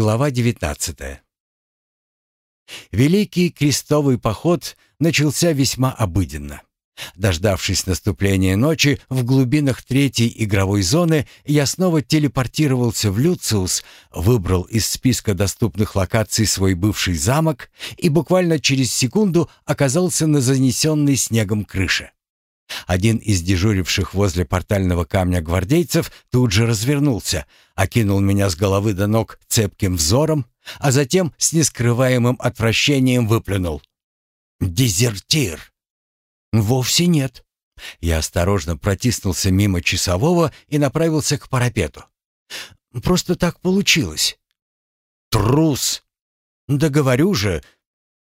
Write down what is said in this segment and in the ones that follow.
Глава 19. Великий крестовый поход начался весьма обыденно. Дождавшись наступления ночи, в глубинах третьей игровой зоны я снова телепортировался в Люциус, выбрал из списка доступных локаций свой бывший замок и буквально через секунду оказался на занесенной снегом крыше. Один из дежуривших возле портального камня гвардейцев тут же развернулся, окинул меня с головы до ног цепким взором, а затем с нескрываемым отвращением выплюнул. «Дезертир!» «Вовсе нет». Я осторожно протиснулся мимо часового и направился к парапету. «Просто так получилось». «Трус!» «Да говорю же!»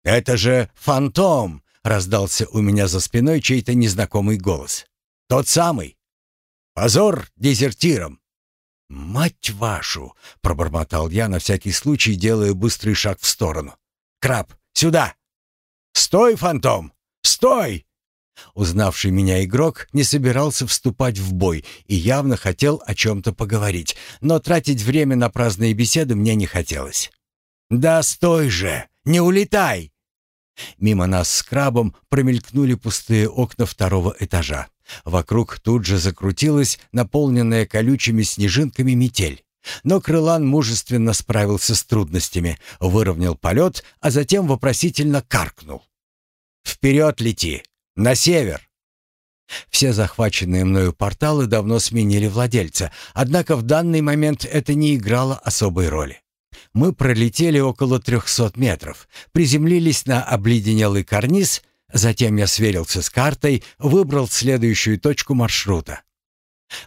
«Это же фантом!» — раздался у меня за спиной чей-то незнакомый голос. «Тот самый! Позор дезертирам!» «Мать вашу!» — пробормотал я на всякий случай, делая быстрый шаг в сторону. «Краб, сюда!» «Стой, фантом! Стой!» Узнавший меня игрок не собирался вступать в бой и явно хотел о чем-то поговорить, но тратить время на праздные беседы мне не хотелось. «Да стой же! Не улетай!» Мимо нас с крабом промелькнули пустые окна второго этажа. Вокруг тут же закрутилась наполненная колючими снежинками метель. Но Крылан мужественно справился с трудностями, выровнял полет, а затем вопросительно каркнул. «Вперед лети! На север!» Все захваченные мною порталы давно сменили владельца, однако в данный момент это не играло особой роли. Мы пролетели около 300 метров, приземлились на обледенелый карниз, затем я сверился с картой, выбрал следующую точку маршрута.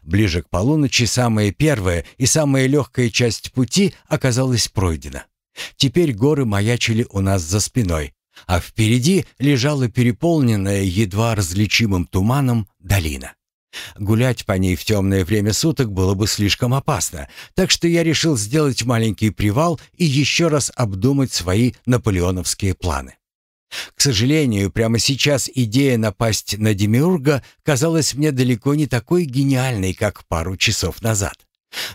Ближе к полуночи самая первая и самая легкая часть пути оказалась пройдена. Теперь горы маячили у нас за спиной, а впереди лежала переполненная едва различимым туманом долина. Гулять по ней в темное время суток было бы слишком опасно, так что я решил сделать маленький привал и еще раз обдумать свои наполеоновские планы. К сожалению, прямо сейчас идея напасть на Демиурга казалась мне далеко не такой гениальной, как пару часов назад.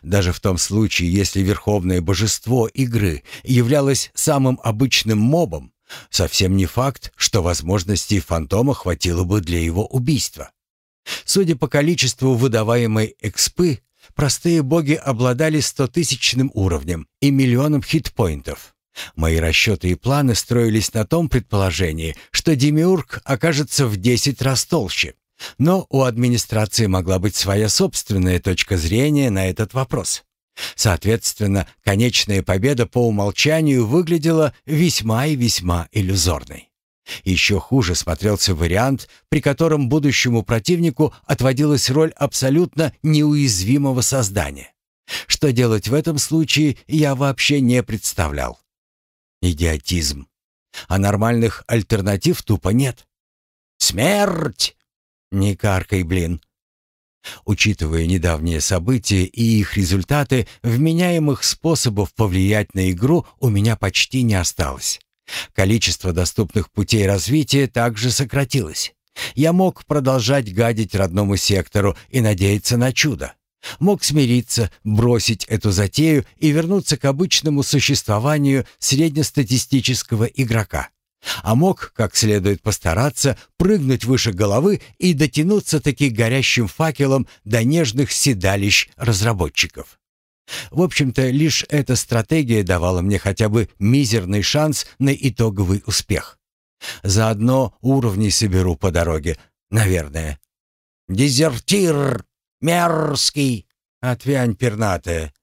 Даже в том случае, если верховное божество игры являлось самым обычным мобом, Совсем не факт, что возможностей фантома хватило бы для его убийства. Судя по количеству выдаваемой экспы, простые боги обладали стотысячным уровнем и миллионом хитпоинтов. Мои расчеты и планы строились на том предположении, что Демиург окажется в 10 раз толще. Но у администрации могла быть своя собственная точка зрения на этот вопрос. Соответственно, конечная победа по умолчанию выглядела весьма и весьма иллюзорной. Еще хуже смотрелся вариант, при котором будущему противнику отводилась роль абсолютно неуязвимого создания. Что делать в этом случае, я вообще не представлял. Идиотизм. А нормальных альтернатив тупо нет. Смерть! Не каркай, блин. Учитывая недавние события и их результаты, вменяемых способов повлиять на игру у меня почти не осталось. Количество доступных путей развития также сократилось. Я мог продолжать гадить родному сектору и надеяться на чудо. Мог смириться, бросить эту затею и вернуться к обычному существованию среднестатистического игрока. А мог, как следует постараться, прыгнуть выше головы и дотянуться таки горящим факелом до нежных седалищ разработчиков. В общем-то, лишь эта стратегия давала мне хотя бы мизерный шанс на итоговый успех. Заодно уровни соберу по дороге, наверное. «Дезертир! Мерзкий! Отвянь пернатая!»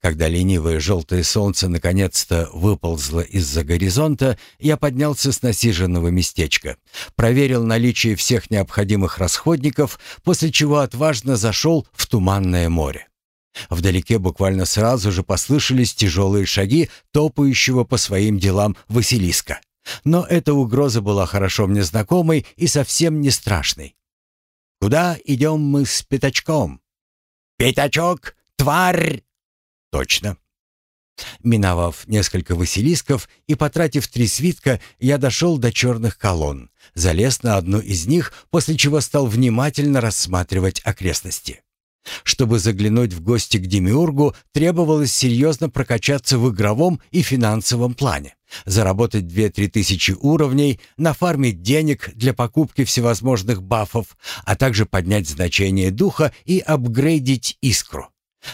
Когда ленивое желтое солнце наконец-то выползло из-за горизонта, я поднялся с насиженного местечка, проверил наличие всех необходимых расходников, после чего отважно зашел в туманное море. Вдалеке буквально сразу же послышались тяжелые шаги топающего по своим делам Василиска. Но эта угроза была хорошо мне знакомой и совсем не страшной. «Куда идем мы с Пятачком?» «Пятачок, тварь!» Точно. Миновав несколько василисков и потратив три свитка, я дошел до черных колонн, залез на одну из них, после чего стал внимательно рассматривать окрестности. Чтобы заглянуть в гости к Демиургу, требовалось серьезно прокачаться в игровом и финансовом плане, заработать 2-3 тысячи уровней, нафармить денег для покупки всевозможных бафов, а также поднять значение духа и апгрейдить искру.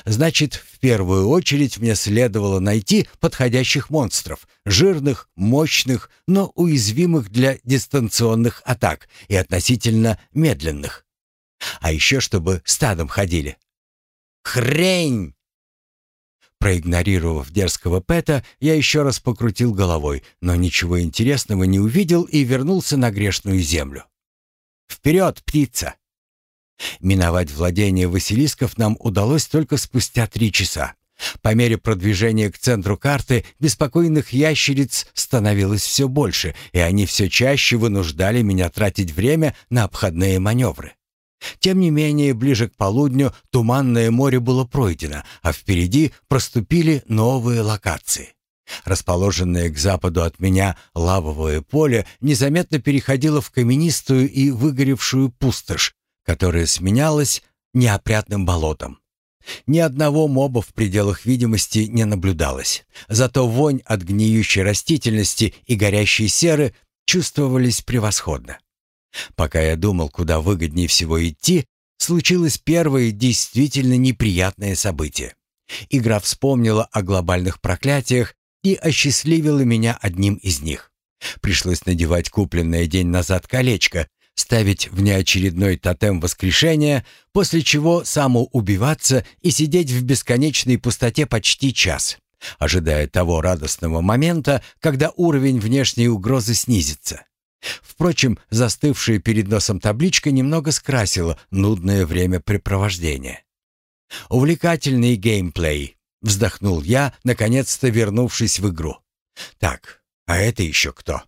Значит, в первую очередь мне следовало найти подходящих монстров, жирных, мощных, но уязвимых для дистанционных атак и относительно медленных. А еще чтобы стадом ходили. Хрень! Проигнорировав дерзкого Пэта, я еще раз покрутил головой, но ничего интересного не увидел и вернулся на грешную землю. «Вперед, птица!» Миновать владение Василисков нам удалось только спустя три часа. По мере продвижения к центру карты беспокойных ящериц становилось все больше, и они все чаще вынуждали меня тратить время на обходные маневры. Тем не менее, ближе к полудню Туманное море было пройдено, а впереди проступили новые локации. Расположенное к западу от меня лавовое поле незаметно переходило в каменистую и выгоревшую пустошь, которая сменялась неопрятным болотом. Ни одного моба в пределах видимости не наблюдалось, зато вонь от гниющей растительности и горящей серы чувствовались превосходно. Пока я думал, куда выгоднее всего идти, случилось первое действительно неприятное событие. Игра вспомнила о глобальных проклятиях и осчастливила меня одним из них. Пришлось надевать купленное день назад колечко, ставить внеочередной тотем воскрешения, после чего самоубиваться и сидеть в бесконечной пустоте почти час, ожидая того радостного момента, когда уровень внешней угрозы снизится. Впрочем, застывшая перед носом табличка немного скрасила нудное времяпрепровождение. «Увлекательный геймплей», — вздохнул я, наконец-то вернувшись в игру. «Так, а это еще кто?»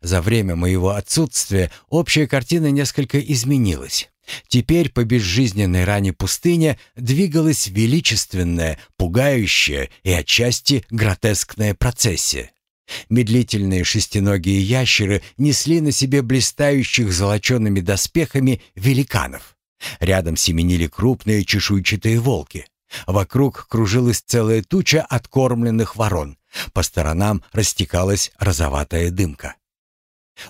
За время моего отсутствия общая картина несколько изменилась. Теперь по безжизненной ране пустыне двигалась величественная, пугающая и отчасти гротескная процессия. Медлительные шестиногие ящеры несли на себе блистающих золочеными доспехами великанов. Рядом семенили крупные чешуйчатые волки. Вокруг кружилась целая туча откормленных ворон. По сторонам растекалась розоватая дымка.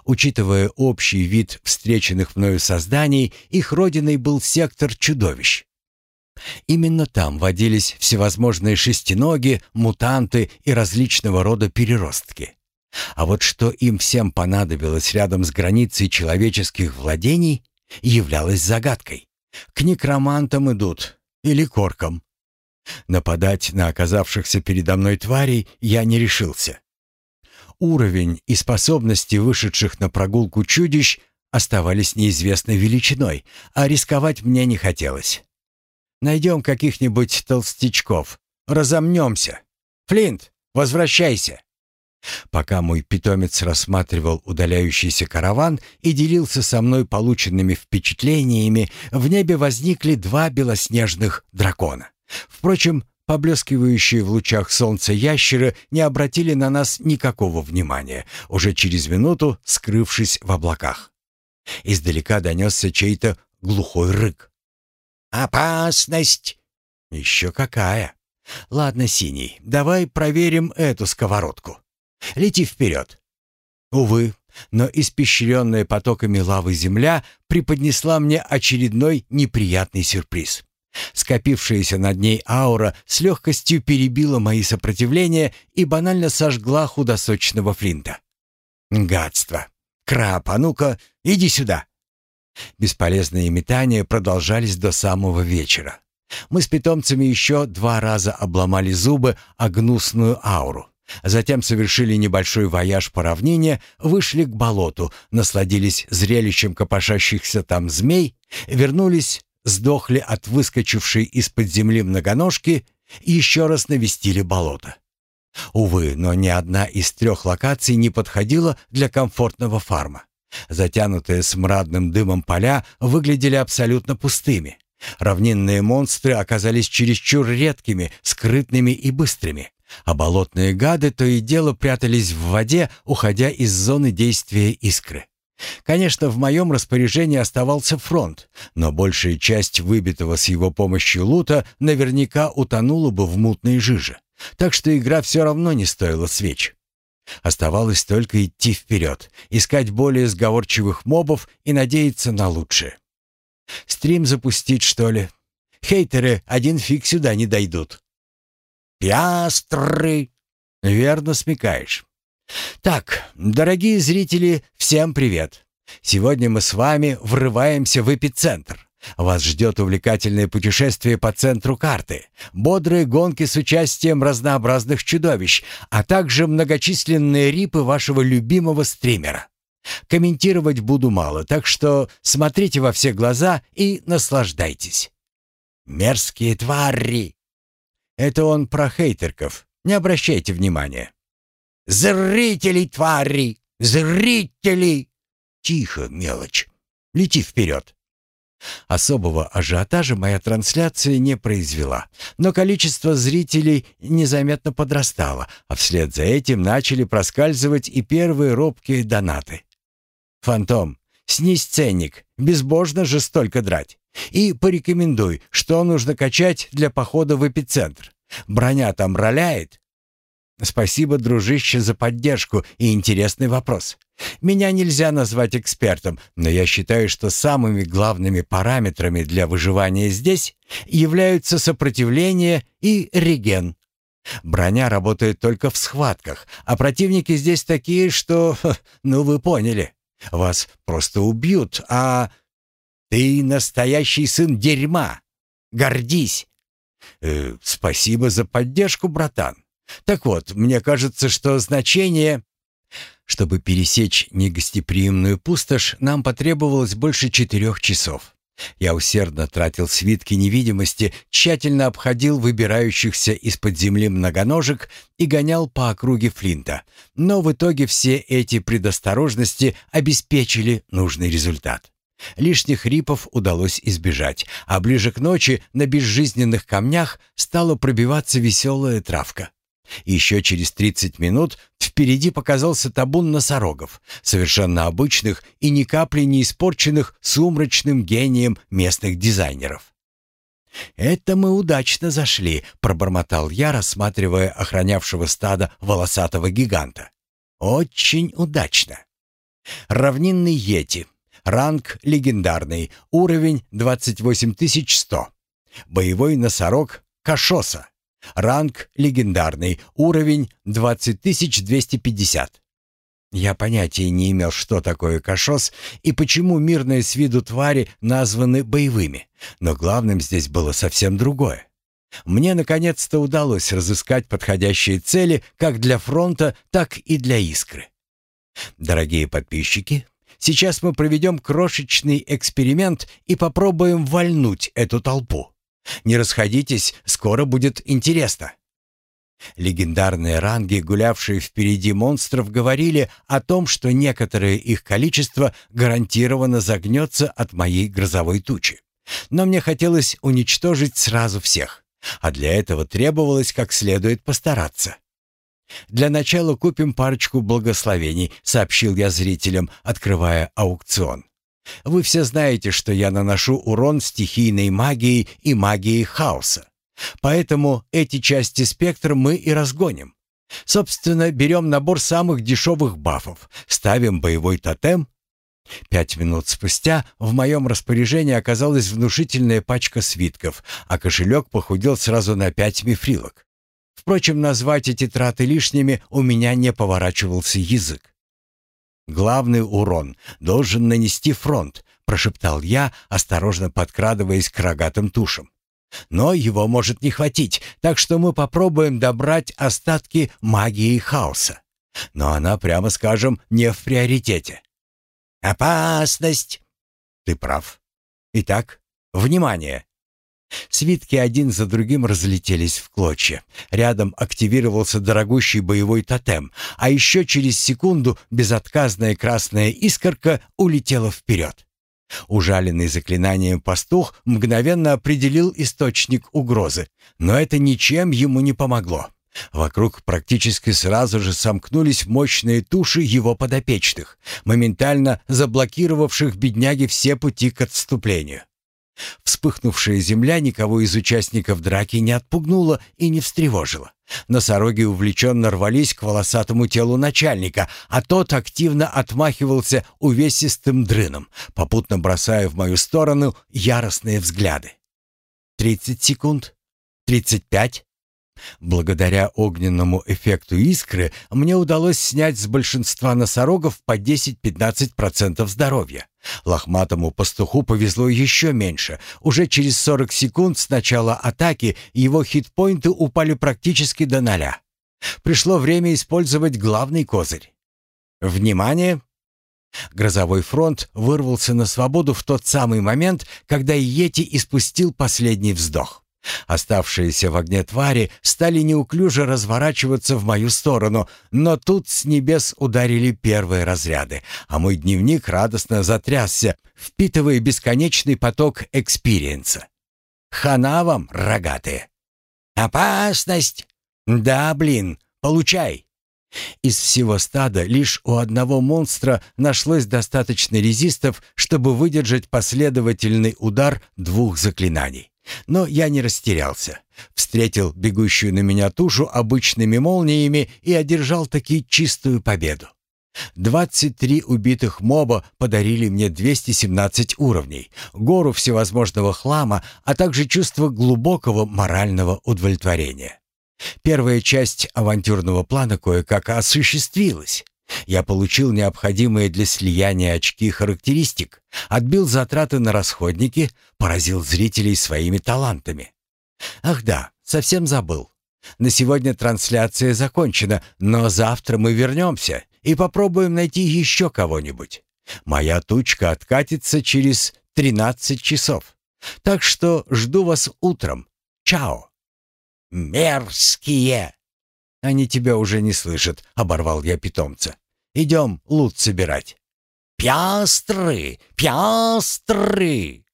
Учитывая общий вид встреченных мною созданий, их родиной был сектор чудовищ. Именно там водились всевозможные шестиноги, мутанты и различного рода переростки. А вот что им всем понадобилось рядом с границей человеческих владений, являлось загадкой. К некромантам идут или коркам. Нападать на оказавшихся передо мной тварей я не решился. Уровень и способности вышедших на прогулку чудищ оставались неизвестной величиной, а рисковать мне не хотелось. Найдем каких-нибудь толстячков. Разомнемся. Флинт, возвращайся!» Пока мой питомец рассматривал удаляющийся караван и делился со мной полученными впечатлениями, в небе возникли два белоснежных дракона. Впрочем, поблескивающие в лучах солнца ящеры не обратили на нас никакого внимания, уже через минуту скрывшись в облаках. Издалека донесся чей-то глухой рык. «Опасность!» «Еще какая!» «Ладно, Синий, давай проверим эту сковородку. Лети вперед!» Увы, но испещренная потоками лавы земля преподнесла мне очередной неприятный сюрприз. Скопившаяся над ней аура с легкостью перебила мои сопротивления и банально сожгла худосочного флинта. «Гадство! Краб, а ну-ка, иди сюда!» Бесполезные метания продолжались до самого вечера. Мы с питомцами еще два раза обломали зубы о гнусную ауру. Затем совершили небольшой вояж по равнине, вышли к болоту, насладились зрелищем копошащихся там змей, вернулись, сдохли от выскочившей из-под земли многоножки и еще раз навестили болото. Увы, но ни одна из трех локаций не подходила для комфортного фарма. Затянутые смрадным дымом поля выглядели абсолютно пустыми. Равнинные монстры оказались чересчур редкими, скрытными и быстрыми, а болотные гады то и дело прятались в воде, уходя из зоны действия искры. Конечно, в моем распоряжении оставался фронт, но большая часть выбитого с его помощью лута наверняка утонула бы в мутной жиже, так что игра все равно не стоила свеч. Оставалось только идти вперед, искать более сговорчивых мобов и надеяться на лучшее. Стрим запустить, что ли? Хейтеры один фиг сюда не дойдут. Пиастры! Верно смекаешь. Так, дорогие зрители, всем привет. Сегодня мы с вами врываемся в эпицентр. Вас ждет увлекательное путешествие по центру карты, бодрые гонки с участием разнообразных чудовищ, а также многочисленные рипы вашего любимого стримера. Комментировать буду мало, так что смотрите во все глаза и наслаждайтесь. Мерзкие твари! Это он про хейтерков, не обращайте внимания. Зрители твари! Зрители! Тихо, мелочь. Лети вперед. Особого ажиотажа моя трансляция не произвела, но количество зрителей незаметно подрастало, а вслед за этим начали проскальзывать и первые робкие донаты. «Фантом, снизь ценник, безбожно же столько драть. И порекомендуй, что нужно качать для похода в эпицентр. Броня там роляет?» Спасибо, дружище, за поддержку и интересный вопрос. Меня нельзя назвать экспертом, но я считаю, что самыми главными параметрами для выживания здесь являются сопротивление и реген. Броня работает только в схватках, а противники здесь такие, что, ну вы поняли, вас просто убьют, а ты настоящий сын дерьма. Гордись. Э, спасибо за поддержку, братан. Так вот, мне кажется, что значение... Чтобы пересечь негостеприимную пустошь, нам потребовалось больше четырех часов. Я усердно тратил свитки невидимости, тщательно обходил выбирающихся из-под земли многоножек и гонял по округе Флинта. Но в итоге все эти предосторожности обеспечили нужный результат. Лишних рипов удалось избежать, а ближе к ночи на безжизненных камнях стала пробиваться веселая травка. Еще через 30 минут впереди показался табун носорогов, совершенно обычных и ни капли не испорченных сумрачным гением местных дизайнеров. «Это мы удачно зашли», — пробормотал я, рассматривая охранявшего стада волосатого гиганта. «Очень удачно». Равнинный Йети. Ранг легендарный. Уровень 28100. Боевой носорог Кашоса. Ранг легендарный, уровень 20250. Я понятия не имел, что такое кошос и почему мирные с виду твари названы боевыми, но главным здесь было совсем другое. Мне наконец-то удалось разыскать подходящие цели как для фронта, так и для искры. Дорогие подписчики, сейчас мы проведем крошечный эксперимент и попробуем вальнуть эту толпу. Не расходитесь, скоро будет интересно. Легендарные ранги, гулявшие впереди монстров, говорили о том, что некоторое их количество гарантированно загнется от моей грозовой тучи. Но мне хотелось уничтожить сразу всех, а для этого требовалось как следует постараться. «Для начала купим парочку благословений», — сообщил я зрителям, открывая аукцион. Вы все знаете, что я наношу урон стихийной магией и магией хаоса. Поэтому эти части спектра мы и разгоним. Собственно, берем набор самых дешевых бафов, ставим боевой тотем. Пять минут спустя в моем распоряжении оказалась внушительная пачка свитков, а кошелек похудел сразу на пять мифрилок. Впрочем, назвать эти траты лишними у меня не поворачивался язык. Главный урон должен нанести фронт, прошептал я, осторожно подкрадываясь к рогатым тушам. Но его может не хватить, так что мы попробуем добрать остатки магии хаоса. Но она, прямо скажем, не в приоритете. Опасность. Ты прав. Итак, внимание. Свитки один за другим разлетелись в клочья. Рядом активировался дорогущий боевой тотем, а еще через секунду безотказная красная искорка улетела вперед. Ужаленный заклинанием пастух мгновенно определил источник угрозы, но это ничем ему не помогло. Вокруг практически сразу же сомкнулись мощные туши его подопечных, моментально заблокировавших бедняги все пути к отступлению. Вспыхнувшая земля никого из участников драки не отпугнула и не встревожила. Носороги увлеченно рвались к волосатому телу начальника, а тот активно отмахивался увесистым дрыном, попутно бросая в мою сторону яростные взгляды. «Тридцать секунд? Тридцать пять?» Благодаря огненному эффекту искры мне удалось снять с большинства носорогов по 10-15% здоровья. Лохматому пастуху повезло еще меньше. Уже через 40 секунд с начала атаки его хитпоинты упали практически до ноля. Пришло время использовать главный козырь. Внимание! Грозовой фронт вырвался на свободу в тот самый момент, когда Йети испустил последний вздох. Оставшиеся в огне твари стали неуклюже разворачиваться в мою сторону, но тут с небес ударили первые разряды, а мой дневник радостно затрясся, впитывая бесконечный поток экспириенса. Хана вам, рогатые! «Опасность!» «Да, блин, получай!» Из всего стада лишь у одного монстра нашлось достаточно резистов, чтобы выдержать последовательный удар двух заклинаний. Но я не растерялся. Встретил бегущую на меня тушу обычными молниями и одержал таки чистую победу. 23 убитых моба подарили мне 217 уровней, гору всевозможного хлама, а также чувство глубокого морального удовлетворения. Первая часть авантюрного плана кое-как осуществилась. Я получил необходимые для слияния очки характеристик, отбил затраты на расходники, поразил зрителей своими талантами. Ах да, совсем забыл. На сегодня трансляция закончена, но завтра мы вернемся и попробуем найти еще кого-нибудь. Моя тучка откатится через 13 часов. Так что жду вас утром. Чао. Мерзкие! «Они тебя уже не слышат», — оборвал я питомца. «Идем лут собирать». «Пястры! Пястры!»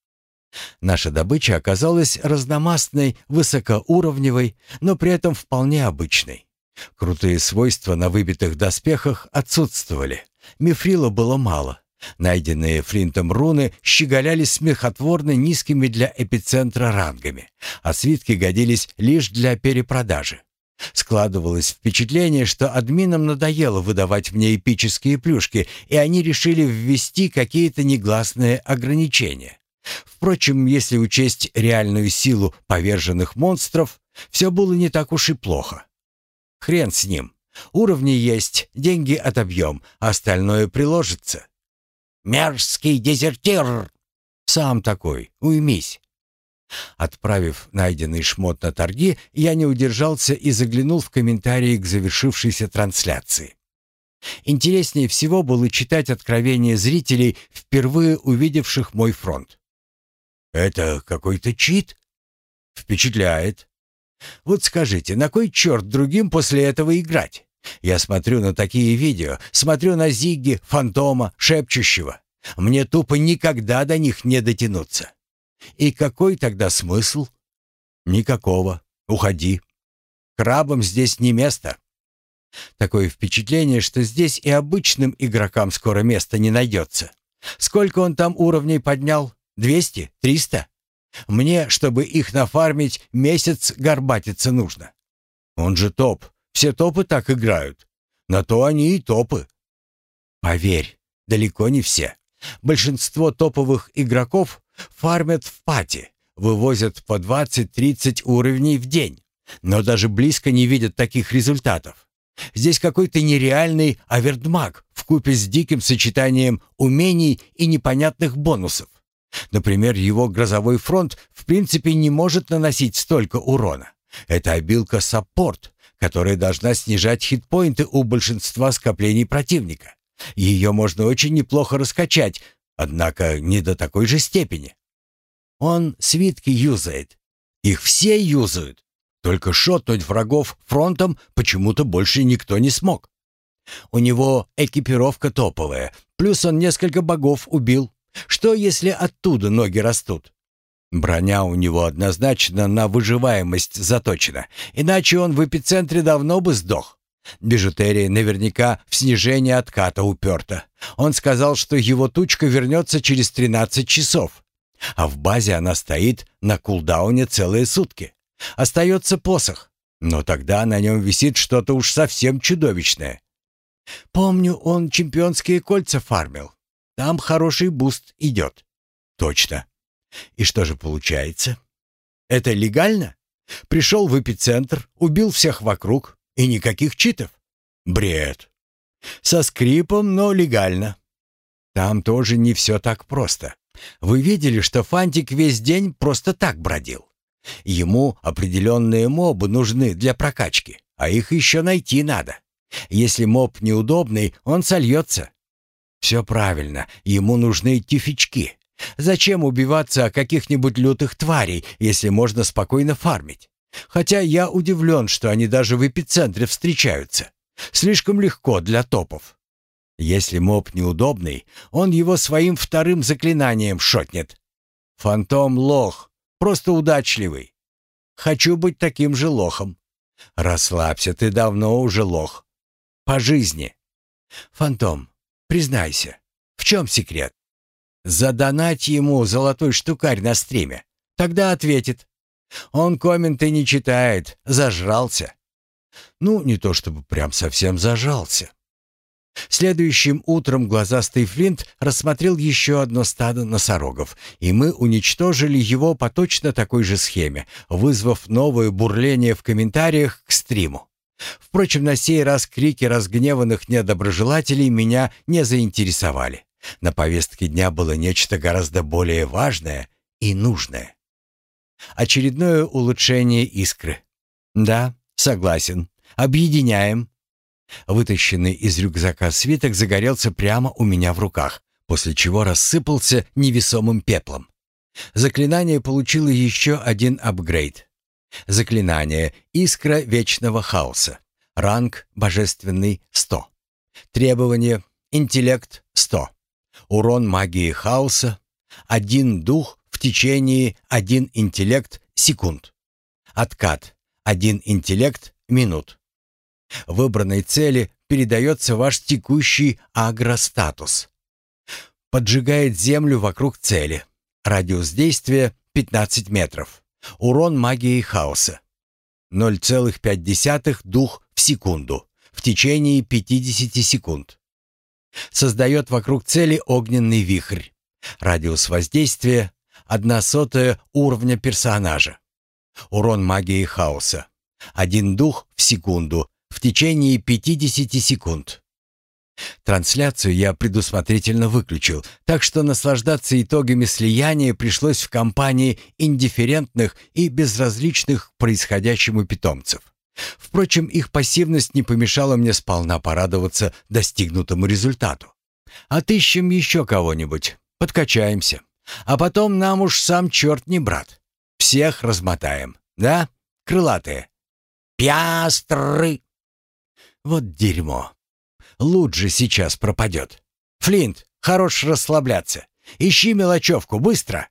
Наша добыча оказалась разномастной, высокоуровневой, но при этом вполне обычной. Крутые свойства на выбитых доспехах отсутствовали. Мифрила было мало. Найденные Флинтом руны щеголяли смехотворно низкими для эпицентра рангами, а свитки годились лишь для перепродажи. Складывалось впечатление, что админам надоело выдавать мне эпические плюшки, и они решили ввести какие-то негласные ограничения. Впрочем, если учесть реальную силу поверженных монстров, все было не так уж и плохо. Хрен с ним. Уровни есть, деньги отобьем, а остальное приложится. «Мерзкий дезертир!» «Сам такой, уймись». Отправив найденный шмот на торги, я не удержался и заглянул в комментарии к завершившейся трансляции. Интереснее всего было читать откровения зрителей, впервые увидевших мой фронт. «Это какой-то чит?» «Впечатляет. Вот скажите, на кой черт другим после этого играть? Я смотрю на такие видео, смотрю на Зигги, Фантома, Шепчущего. Мне тупо никогда до них не дотянуться. И какой тогда смысл? Никакого. Уходи. Крабам здесь не место. Такое впечатление, что здесь и обычным игрокам скоро места не найдется. Сколько он там уровней поднял? Двести? Триста? Мне, чтобы их нафармить, месяц горбатиться нужно. Он же топ. Все топы так играют. На то они и топы. Поверь, далеко не все. Большинство топовых игроков Фармят в пати, вывозят по 20-30 уровней в день, но даже близко не видят таких результатов. Здесь какой-то нереальный авердмаг вкупе с диким сочетанием умений и непонятных бонусов. Например, его грозовой фронт в принципе не может наносить столько урона. Это обилка саппорт, которая должна снижать хитпоинты у большинства скоплений противника. Ее можно очень неплохо раскачать, Однако не до такой же степени. Он свитки юзает. Их все юзают. Только шотнуть врагов фронтом почему-то больше никто не смог. У него экипировка топовая, плюс он несколько богов убил. Что, если оттуда ноги растут? Броня у него однозначно на выживаемость заточена, иначе он в эпицентре давно бы сдох. Бижутерия наверняка в снижение отката уперта. Он сказал, что его тучка вернется через 13 часов. А в базе она стоит на кулдауне целые сутки. Остается посох, но тогда на нем висит что-то уж совсем чудовищное. Помню, он чемпионские кольца фармил. Там хороший буст идет. Точно. И что же получается? Это легально? Пришел в эпицентр, убил всех вокруг, и никаких читов? Бред. Со скрипом, но легально. Там тоже не все так просто. Вы видели, что Фантик весь день просто так бродил? Ему определенные мобы нужны для прокачки, а их еще найти надо. Если моб неудобный, он сольется. Все правильно, ему нужны тюфячки. Зачем убиваться о каких-нибудь лютых тварей, если можно спокойно фармить? Хотя я удивлен, что они даже в эпицентре встречаются. Слишком легко для топов. Если моб неудобный, он его своим вторым заклинанием шотнет. Фантом лох, просто удачливый. Хочу быть таким же лохом. Расслабься, ты давно уже лох. По жизни. Фантом, признайся, в чем секрет? Задонать ему золотой штукарь на стриме. Тогда ответит. Он комменты не читает, зажрался. Ну, не то чтобы прям совсем зажался. Следующим утром глазастый Флинт рассмотрел еще одно стадо носорогов, и мы уничтожили его по точно такой же схеме, вызвав новое бурление в комментариях к стриму. Впрочем, на сей раз крики разгневанных недоброжелателей меня не заинтересовали. На повестке дня было нечто гораздо более важное и нужное. Очередное улучшение искры. Да, согласен. Объединяем. Вытащенный из рюкзака свиток загорелся прямо у меня в руках, после чего рассыпался невесомым пеплом. Заклинание получило еще один апгрейд. Заклинание «Искра вечного хаоса». Ранг «Божественный» 100. Требование «Интеллект» 100. Урон магии хаоса. Один дух течение один интеллект секунд. Откат один интеллект минут. Выбранной цели передается ваш текущий агростатус. Поджигает землю вокруг цели. Радиус действия 15 метров. Урон магии хаоса. 0,5 дух в секунду в течение 50 секунд. Создает вокруг цели огненный вихрь. Радиус воздействия — одна сотая уровня персонажа. Урон магии хаоса. Один дух в секунду в течение 50 секунд. Трансляцию я предусмотрительно выключил, так что наслаждаться итогами слияния пришлось в компании индифферентных и безразличных к происходящему питомцев. Впрочем, их пассивность не помешала мне сполна порадоваться достигнутому результату. Отыщем еще кого-нибудь, подкачаемся. А потом нам уж сам черт не брат. Всех размотаем, да, крылатые? Пястры! Вот дерьмо. Лут сейчас пропадет. Флинт, хорош расслабляться. Ищи мелочевку, быстро!»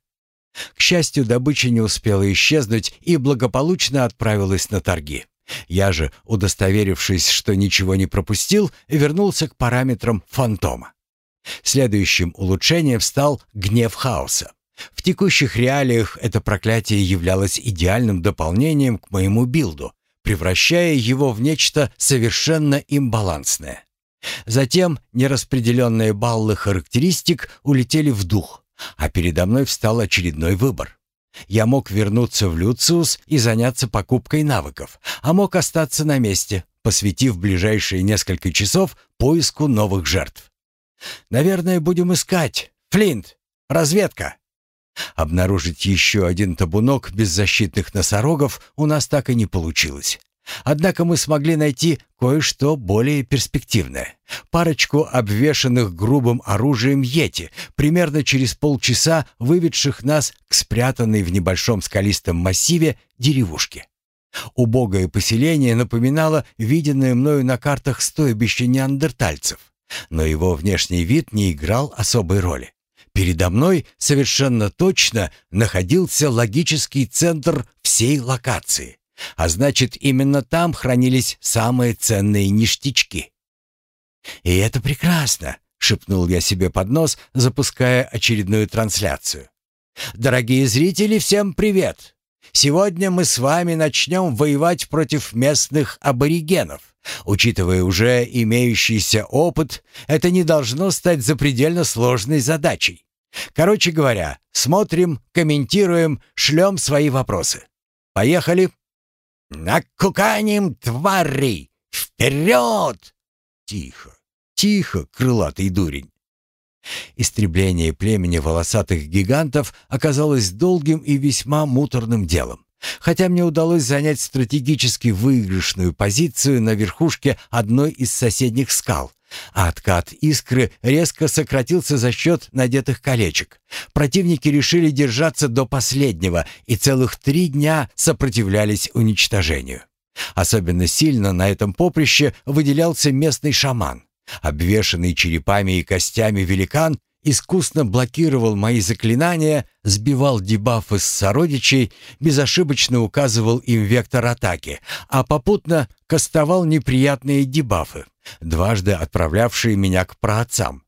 К счастью, добыча не успела исчезнуть и благополучно отправилась на торги. Я же, удостоверившись, что ничего не пропустил, вернулся к параметрам фантома. Следующим улучшением стал гнев хаоса. В текущих реалиях это проклятие являлось идеальным дополнением к моему билду, превращая его в нечто совершенно имбалансное. Затем нераспределенные баллы характеристик улетели в дух, а передо мной встал очередной выбор. Я мог вернуться в Люциус и заняться покупкой навыков, а мог остаться на месте, посвятив ближайшие несколько часов поиску новых жертв. Наверное, будем искать. Флинт, разведка. Обнаружить еще один табунок беззащитных носорогов у нас так и не получилось. Однако мы смогли найти кое-что более перспективное. Парочку обвешанных грубым оружием йети, примерно через полчаса выведших нас к спрятанной в небольшом скалистом массиве деревушке. Убогое поселение напоминало виденное мною на картах стойбище неандертальцев, но его внешний вид не играл особой роли. Передо мной совершенно точно находился логический центр всей локации. А значит, именно там хранились самые ценные ништячки. «И это прекрасно», — шепнул я себе под нос, запуская очередную трансляцию. «Дорогие зрители, всем привет! Сегодня мы с вами начнем воевать против местных аборигенов. Учитывая уже имеющийся опыт, это не должно стать запредельно сложной задачей. Короче говоря, смотрим, комментируем, шлем свои вопросы. Поехали! «Накуканим, твари! Вперед!» «Тихо, тихо, крылатый дурень!» Истребление племени волосатых гигантов оказалось долгим и весьма муторным делом. Хотя мне удалось занять стратегически выигрышную позицию на верхушке одной из соседних скал, а откат искры резко сократился за счет надетых колечек. Противники решили держаться до последнего и целых три дня сопротивлялись уничтожению. Особенно сильно на этом поприще выделялся местный шаман. Обвешанный черепами и костями великан искусно блокировал мои заклинания, сбивал дебафы с сородичей, безошибочно указывал им вектор атаки, а попутно кастовал неприятные дебафы, дважды отправлявшие меня к праотцам.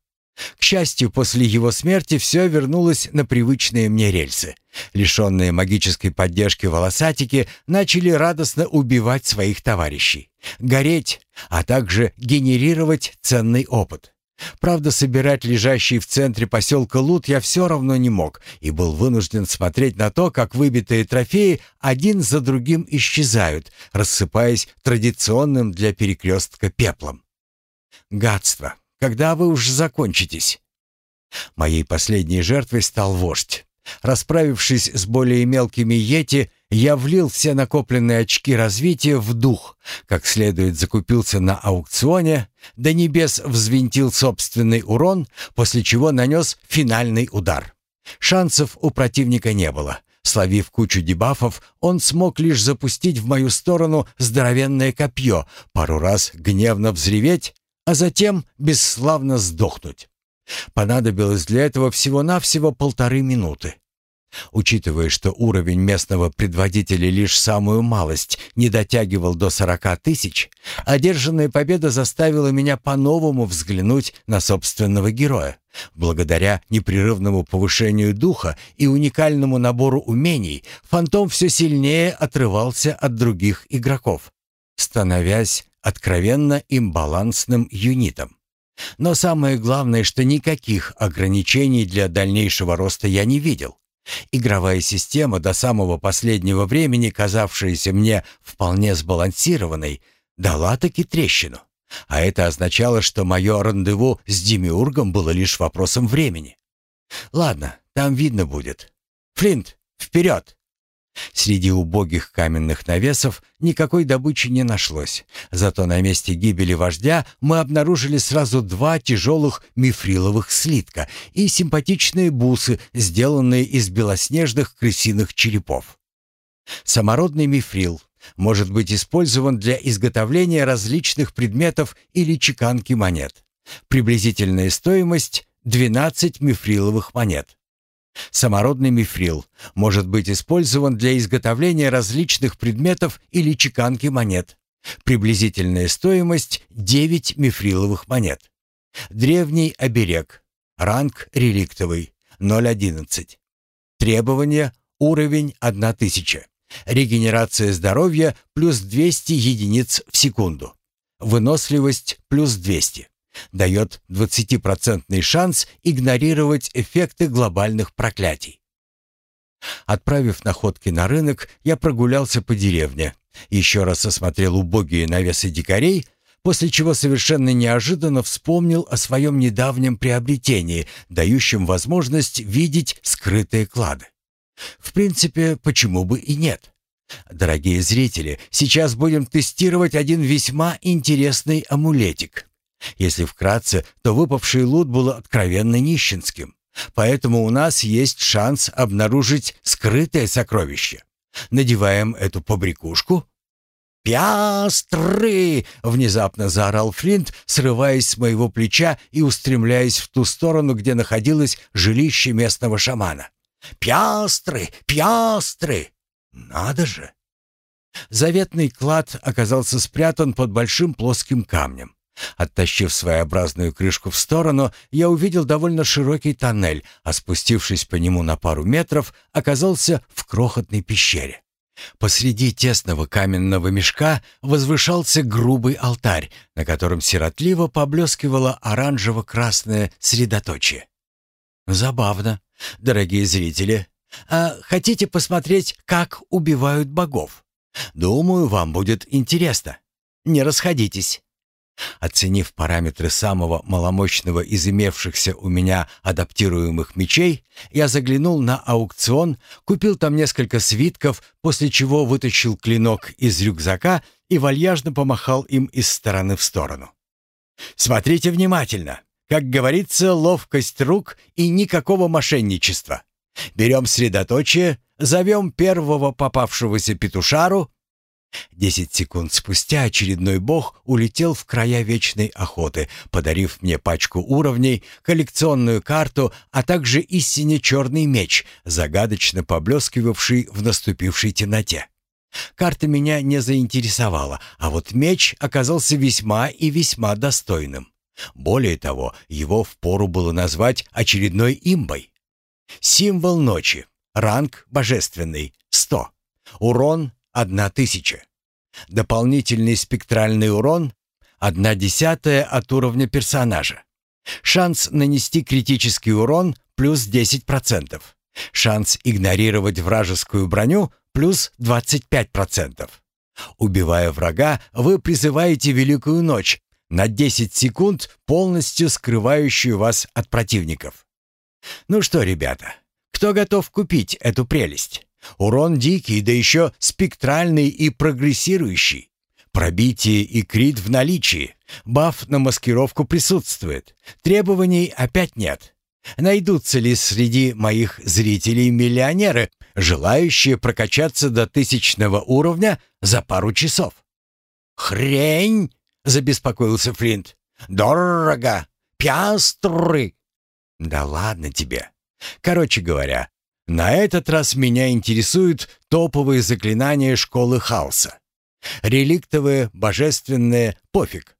К счастью, после его смерти все вернулось на привычные мне рельсы. Лишенные магической поддержки волосатики начали радостно убивать своих товарищей, гореть, а также генерировать ценный опыт. Правда, собирать лежащий в центре поселка лут я все равно не мог и был вынужден смотреть на то, как выбитые трофеи один за другим исчезают, рассыпаясь традиционным для перекрестка пеплом. Гадство! Когда вы уж закончитесь? Моей последней жертвой стал вождь. Расправившись с более мелкими йети, я влил все накопленные очки развития в дух, как следует закупился на аукционе, до небес взвинтил собственный урон, после чего нанес финальный удар. Шансов у противника не было. Словив кучу дебафов, он смог лишь запустить в мою сторону здоровенное копье, пару раз гневно взреветь, а затем бесславно сдохнуть. Понадобилось для этого всего-навсего полторы минуты. Учитывая, что уровень местного предводителя лишь самую малость не дотягивал до сорока тысяч, одержанная победа заставила меня по-новому взглянуть на собственного героя. Благодаря непрерывному повышению духа и уникальному набору умений, фантом все сильнее отрывался от других игроков, становясь откровенно имбалансным юнитом. Но самое главное, что никаких ограничений для дальнейшего роста я не видел. Игровая система, до самого последнего времени казавшаяся мне вполне сбалансированной, дала таки трещину. А это означало, что мое рандеву с Демиургом было лишь вопросом времени. Ладно, там видно будет. Флинт, вперед! Среди убогих каменных навесов никакой добычи не нашлось. Зато на месте гибели вождя мы обнаружили сразу два тяжелых мифриловых слитка и симпатичные бусы, сделанные из белоснежных крысиных черепов. Самородный мифрил может быть использован для изготовления различных предметов или чеканки монет. Приблизительная стоимость — 12 мифриловых монет. Самородный мифрил может быть использован для изготовления различных предметов или чеканки монет. Приблизительная стоимость 9 мифриловых монет. Древний оберег. Ранг реликтовый 0.11. Требования уровень 1000. Регенерация здоровья плюс 200 единиц в секунду. Выносливость плюс 200 дает 20% шанс игнорировать эффекты глобальных проклятий. Отправив находки на рынок, я прогулялся по деревне, еще раз осмотрел убогие навесы дикарей, после чего совершенно неожиданно вспомнил о своем недавнем приобретении, дающем возможность видеть скрытые клады. В принципе, почему бы и нет? Дорогие зрители, сейчас будем тестировать один весьма интересный амулетик. Если вкратце, то выпавший лут был откровенно нищенским. Поэтому у нас есть шанс обнаружить скрытое сокровище. Надеваем эту побрякушку. «Пиастры!» — внезапно заорал Флинт, срываясь с моего плеча и устремляясь в ту сторону, где находилось жилище местного шамана. «Пиастры! Пиастры!» «Надо же!» Заветный клад оказался спрятан под большим плоским камнем. Оттащив своеобразную крышку в сторону, я увидел довольно широкий тоннель, а спустившись по нему на пару метров, оказался в крохотной пещере. Посреди тесного каменного мешка возвышался грубый алтарь, на котором сиротливо поблескивало оранжево-красное средоточие. Забавно, дорогие зрители. А хотите посмотреть, как убивают богов? Думаю, вам будет интересно. Не расходитесь. Оценив параметры самого маломощного из имевшихся у меня адаптируемых мечей, я заглянул на аукцион, купил там несколько свитков, после чего вытащил клинок из рюкзака и вальяжно помахал им из стороны в сторону. «Смотрите внимательно. Как говорится, ловкость рук и никакого мошенничества. Берем средоточие, зовем первого попавшегося петушару, Десять секунд спустя очередной бог улетел в края вечной охоты, подарив мне пачку уровней, коллекционную карту, а также истине черный меч, загадочно поблескивавший в наступившей темноте. Карта меня не заинтересовала, а вот меч оказался весьма и весьма достойным. Более того, его впору было назвать очередной имбой. Символ ночи. Ранг божественный. 100. Урон одна тысяча. Дополнительный спектральный урон — одна десятая от уровня персонажа. Шанс нанести критический урон — плюс 10%. Шанс игнорировать вражескую броню — плюс 25%. Убивая врага, вы призываете Великую Ночь на 10 секунд, полностью скрывающую вас от противников. Ну что, ребята, кто готов купить эту прелесть? Урон дикий, да еще спектральный и прогрессирующий. Пробитие и крит в наличии. Баф на маскировку присутствует. Требований опять нет. Найдутся ли среди моих зрителей миллионеры, желающие прокачаться до тысячного уровня за пару часов? «Хрень!» — забеспокоился Флинт. «Дорого! Пястры!» «Да ладно тебе!» Короче говоря, на этот раз меня интересуют топовые заклинания школы хаоса. Реликтовые, божественные — пофиг.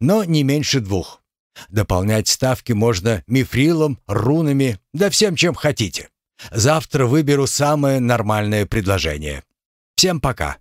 Но не меньше двух. Дополнять ставки можно мифрилом, рунами, да всем, чем хотите. Завтра выберу самое нормальное предложение. Всем пока.